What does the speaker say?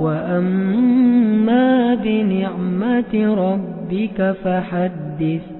وأما بنعمة ربك فحدث